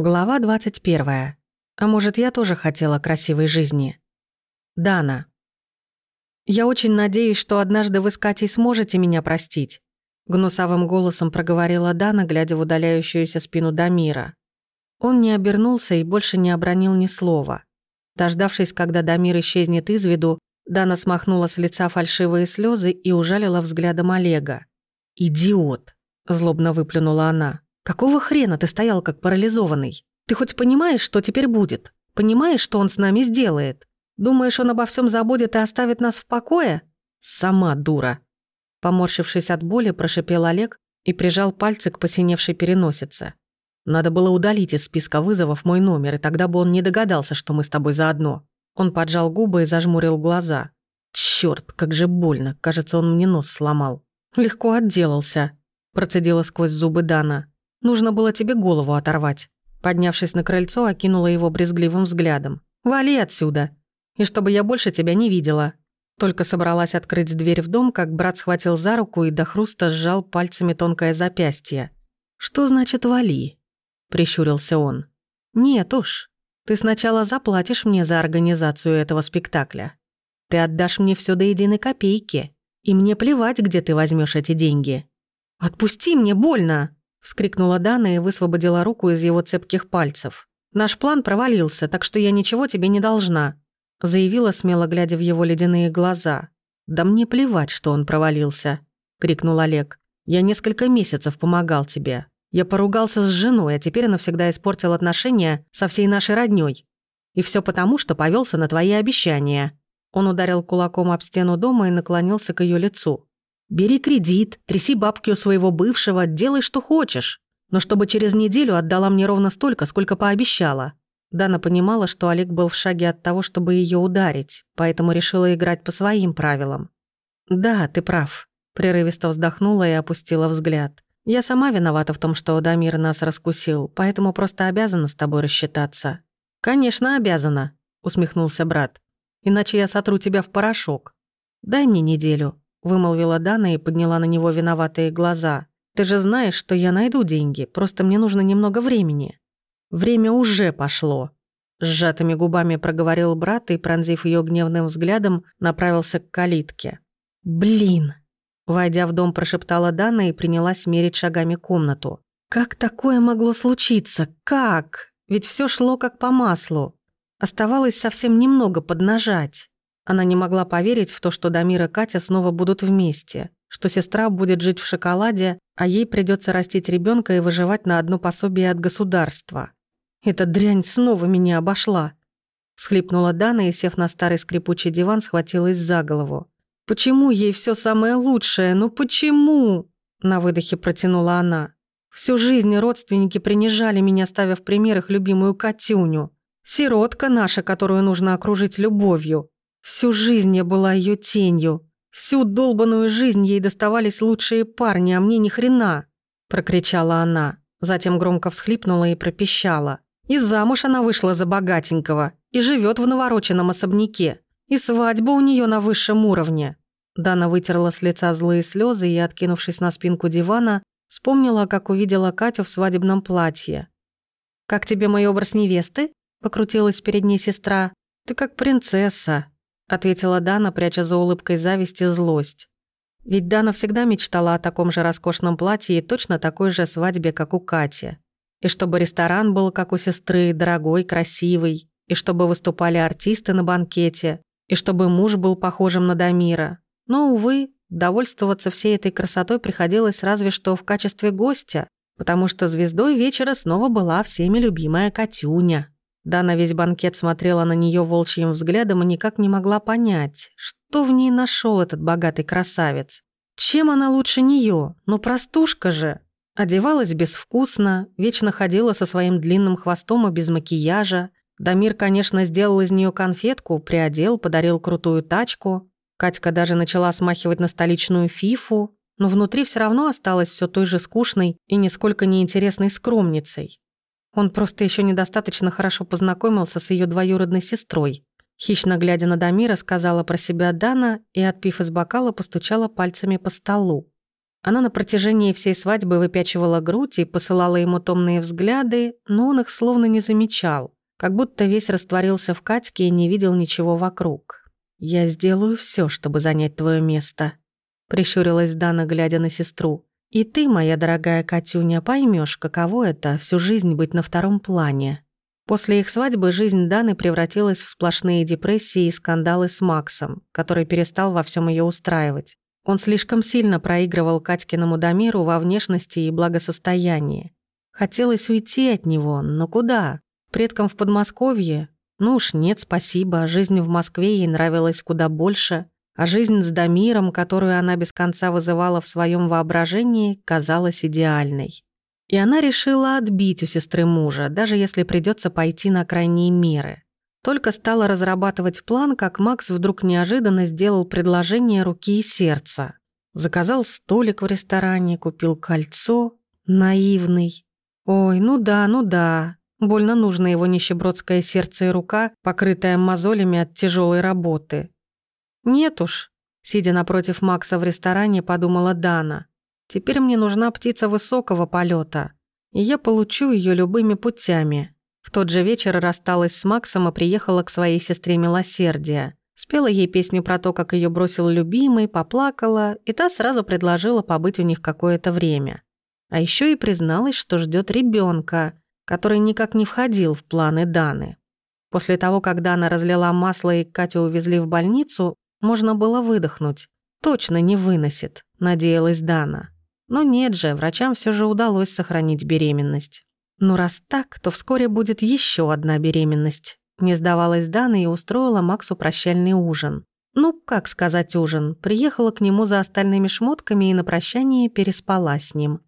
Глава 21. А может, я тоже хотела красивой жизни? Дана. «Я очень надеюсь, что однажды вы с Катей сможете меня простить», гнусавым голосом проговорила Дана, глядя в удаляющуюся спину Дамира. Он не обернулся и больше не обронил ни слова. Дождавшись, когда Дамир исчезнет из виду, Дана смахнула с лица фальшивые слезы и ужалила взглядом Олега. «Идиот!» – злобно выплюнула она. Какого хрена ты стоял как парализованный? Ты хоть понимаешь, что теперь будет? Понимаешь, что он с нами сделает? Думаешь, он обо всем забудет и оставит нас в покое? Сама дура. Поморщившись от боли, прошипел Олег и прижал пальцы к посиневшей переносице. Надо было удалить из списка вызовов мой номер, и тогда бы он не догадался, что мы с тобой заодно. Он поджал губы и зажмурил глаза. Чёрт, как же больно. Кажется, он мне нос сломал. Легко отделался, процедила сквозь зубы Дана. Нужно было тебе голову оторвать». Поднявшись на крыльцо, окинула его брезгливым взглядом. «Вали отсюда! И чтобы я больше тебя не видела!» Только собралась открыть дверь в дом, как брат схватил за руку и до хруста сжал пальцами тонкое запястье. «Что значит «вали»?» – прищурился он. «Нет уж. Ты сначала заплатишь мне за организацию этого спектакля. Ты отдашь мне все до единой копейки. И мне плевать, где ты возьмешь эти деньги. Отпусти мне, больно!» Вскрикнула Дана и высвободила руку из его цепких пальцев. «Наш план провалился, так что я ничего тебе не должна», заявила, смело глядя в его ледяные глаза. «Да мне плевать, что он провалился», — крикнул Олег. «Я несколько месяцев помогал тебе. Я поругался с женой, а теперь навсегда испортил отношения со всей нашей роднёй. И все потому, что повелся на твои обещания». Он ударил кулаком об стену дома и наклонился к ее лицу. Бери кредит, тряси бабки у своего бывшего, делай, что хочешь. Но чтобы через неделю отдала мне ровно столько, сколько пообещала». Дана понимала, что Олег был в шаге от того, чтобы ее ударить, поэтому решила играть по своим правилам. «Да, ты прав», — прерывисто вздохнула и опустила взгляд. «Я сама виновата в том, что Дамир нас раскусил, поэтому просто обязана с тобой рассчитаться». «Конечно, обязана», — усмехнулся брат. «Иначе я сотру тебя в порошок. Дай мне неделю, вымолвила Дана и подняла на него виноватые глаза. «Ты же знаешь, что я найду деньги, просто мне нужно немного времени». «Время уже пошло», — сжатыми губами проговорил брат и, пронзив ее гневным взглядом, направился к калитке. «Блин!» Войдя в дом, прошептала Дана и принялась мерить шагами комнату. «Как такое могло случиться? Как? Ведь все шло как по маслу. Оставалось совсем немного поднажать». Она не могла поверить в то, что Дамир и Катя снова будут вместе, что сестра будет жить в шоколаде, а ей придется растить ребенка и выживать на одно пособие от государства. «Эта дрянь снова меня обошла!» Схлипнула Дана и, сев на старый скрипучий диван, схватилась за голову. «Почему ей все самое лучшее? Ну почему?» На выдохе протянула она. «Всю жизнь родственники принижали меня, ставя в пример их любимую Катюню. Сиротка наша, которую нужно окружить любовью. Всю жизнь я была ее тенью. Всю долбанную жизнь ей доставались лучшие парни, а мне ни хрена!» Прокричала она. Затем громко всхлипнула и пропищала. И замуж она вышла за богатенького. И живет в навороченном особняке. И свадьба у нее на высшем уровне. Дана вытерла с лица злые слезы и, откинувшись на спинку дивана, вспомнила, как увидела Катю в свадебном платье. «Как тебе мой образ невесты?» — покрутилась перед ней сестра. «Ты как принцесса», ответила Дана, пряча за улыбкой зависть и злость. Ведь Дана всегда мечтала о таком же роскошном платье и точно такой же свадьбе, как у Кати. И чтобы ресторан был, как у сестры, дорогой, красивый, и чтобы выступали артисты на банкете, и чтобы муж был похожим на Дамира. Но, увы, довольствоваться всей этой красотой приходилось разве что в качестве гостя, потому что звездой вечера снова была всеми любимая Катюня. Дана весь банкет смотрела на нее волчьим взглядом и никак не могла понять, что в ней нашел этот богатый красавец. Чем она лучше нее? Ну простушка же. Одевалась безвкусно, вечно ходила со своим длинным хвостом и без макияжа. Дамир, конечно, сделал из нее конфетку, приодел, подарил крутую тачку. Катька даже начала смахивать на столичную фифу, но внутри все равно осталась все той же скучной и нисколько неинтересной скромницей. Он просто еще недостаточно хорошо познакомился с ее двоюродной сестрой. Хищно глядя на Дамира, сказала про себя Дана и, отпив из бокала, постучала пальцами по столу. Она на протяжении всей свадьбы выпячивала грудь и посылала ему томные взгляды, но он их словно не замечал, как будто весь растворился в Катьке и не видел ничего вокруг. «Я сделаю все, чтобы занять твое место», — прищурилась Дана, глядя на сестру. «И ты, моя дорогая Катюня, поймешь, каково это всю жизнь быть на втором плане». После их свадьбы жизнь Даны превратилась в сплошные депрессии и скандалы с Максом, который перестал во всем ее устраивать. Он слишком сильно проигрывал Катькиному Дамиру во внешности и благосостоянии. Хотелось уйти от него, но куда? Предкам в Подмосковье? Ну уж нет, спасибо, жизнь в Москве ей нравилась куда больше, а жизнь с Дамиром, которую она без конца вызывала в своем воображении, казалась идеальной. И она решила отбить у сестры мужа, даже если придется пойти на крайние меры. Только стала разрабатывать план, как Макс вдруг неожиданно сделал предложение руки и сердца. Заказал столик в ресторане, купил кольцо. Наивный. Ой, ну да, ну да. Больно нужно его нищебродское сердце и рука, покрытая мозолями от тяжелой работы. Нет уж. Сидя напротив Макса в ресторане, подумала Дана. Теперь мне нужна птица высокого полета, и я получу ее любыми путями. В тот же вечер рассталась с Максом и приехала к своей сестре Милосердия. Спела ей песню про то, как ее бросил любимый, поплакала, и та сразу предложила побыть у них какое-то время. А еще и призналась, что ждет ребенка, который никак не входил в планы Даны. После того, как Дана разлила масло и Катю увезли в больницу, можно было выдохнуть. Точно не выносит, надеялась Дана. Но нет же, врачам все же удалось сохранить беременность. Ну раз так, то вскоре будет еще одна беременность. Не сдавалась Дана и устроила Максу прощальный ужин. Ну, как сказать ужин, приехала к нему за остальными шмотками и на прощание переспала с ним.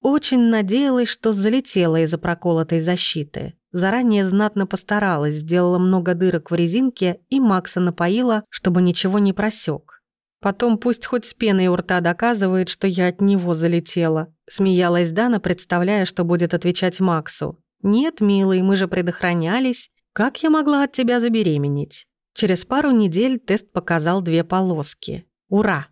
Очень надеялась, что залетела из-за проколотой защиты. Заранее знатно постаралась, сделала много дырок в резинке и Макса напоила, чтобы ничего не просек. Потом пусть хоть с пеной у рта доказывает, что я от него залетела. Смеялась Дана, представляя, что будет отвечать Максу. «Нет, милый, мы же предохранялись. Как я могла от тебя забеременеть?» Через пару недель тест показал две полоски. Ура!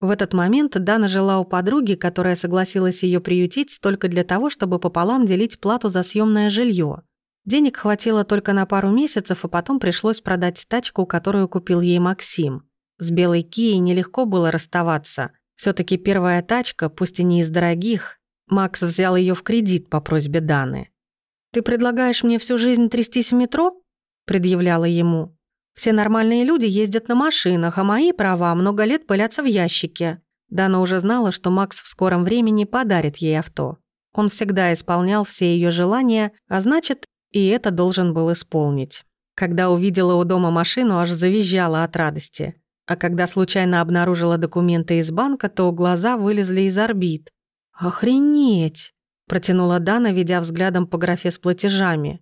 В этот момент Дана жила у подруги, которая согласилась ее приютить только для того, чтобы пополам делить плату за съемное жилье. Денег хватило только на пару месяцев, а потом пришлось продать тачку, которую купил ей Максим. С белой Кией нелегко было расставаться. все таки первая тачка, пусть и не из дорогих. Макс взял ее в кредит по просьбе Даны. «Ты предлагаешь мне всю жизнь трястись в метро?» предъявляла ему. «Все нормальные люди ездят на машинах, а мои права много лет пылятся в ящике». Дана уже знала, что Макс в скором времени подарит ей авто. Он всегда исполнял все ее желания, а значит, и это должен был исполнить. Когда увидела у дома машину, аж завизжала от радости а когда случайно обнаружила документы из банка, то глаза вылезли из орбит. «Охренеть!» – протянула Дана, ведя взглядом по графе с платежами.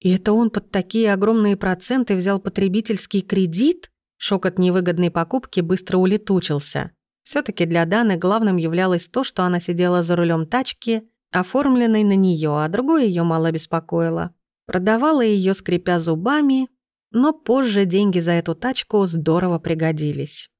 «И это он под такие огромные проценты взял потребительский кредит?» Шок от невыгодной покупки быстро улетучился. все таки для Даны главным являлось то, что она сидела за рулем тачки, оформленной на нее, а другое ее мало беспокоило. Продавала ее, скрипя зубами, но позже деньги за эту тачку здорово пригодились.